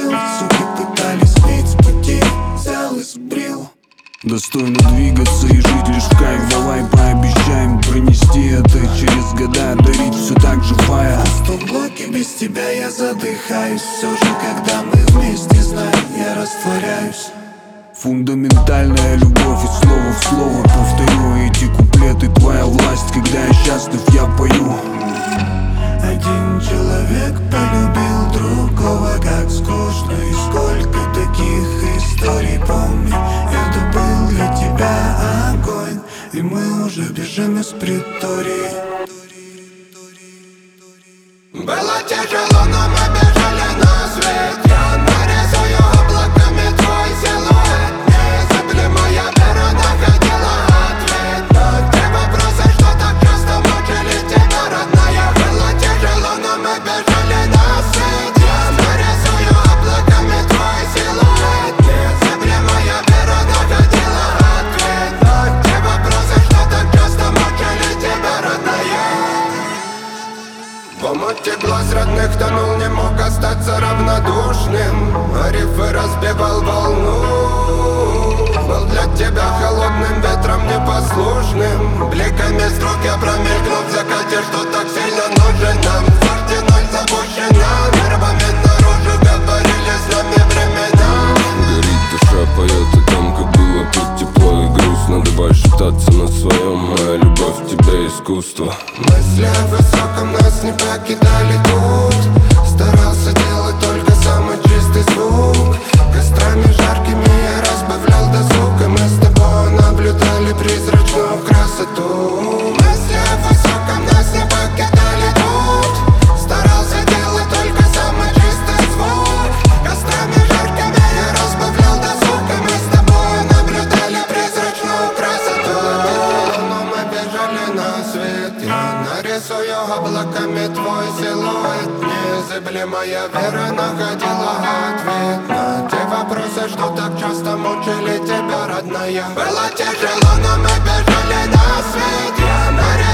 сил Суки пытались сбить с пути Взял и сбрил Достойно двигаться и жить лишь в кайф. Давай пообещаем пронести это через года. Дарить все так же фая В блоке без тебя я задыхаюсь. Все же когда мы вместе, знаем я растворяюсь. Фундаментальная любовь и слово в слово. Повторю эти И мы уже бежим из притории. Было тяжело, но мы родных тонул, не мог остаться равнодушным. А рифы разбивал волну. Был для тебя холодным ветром непослушным. Бликами струк я промелькнул в закате, что так сильно нужен нам. В ноль запущена, нервами наружу говорили с нами времена. Горит душа, поет о том, как было тут тепло и грустно. Давай шептаться на своем, моя любовь тебе искусство. Мысли о высоком нас не покидали нарисую облаками твой силуэт Незыблемая вера находила ответ. На те вопросы, что так часто мучили тебя, родная. Было тяжело, но мы бежали на свет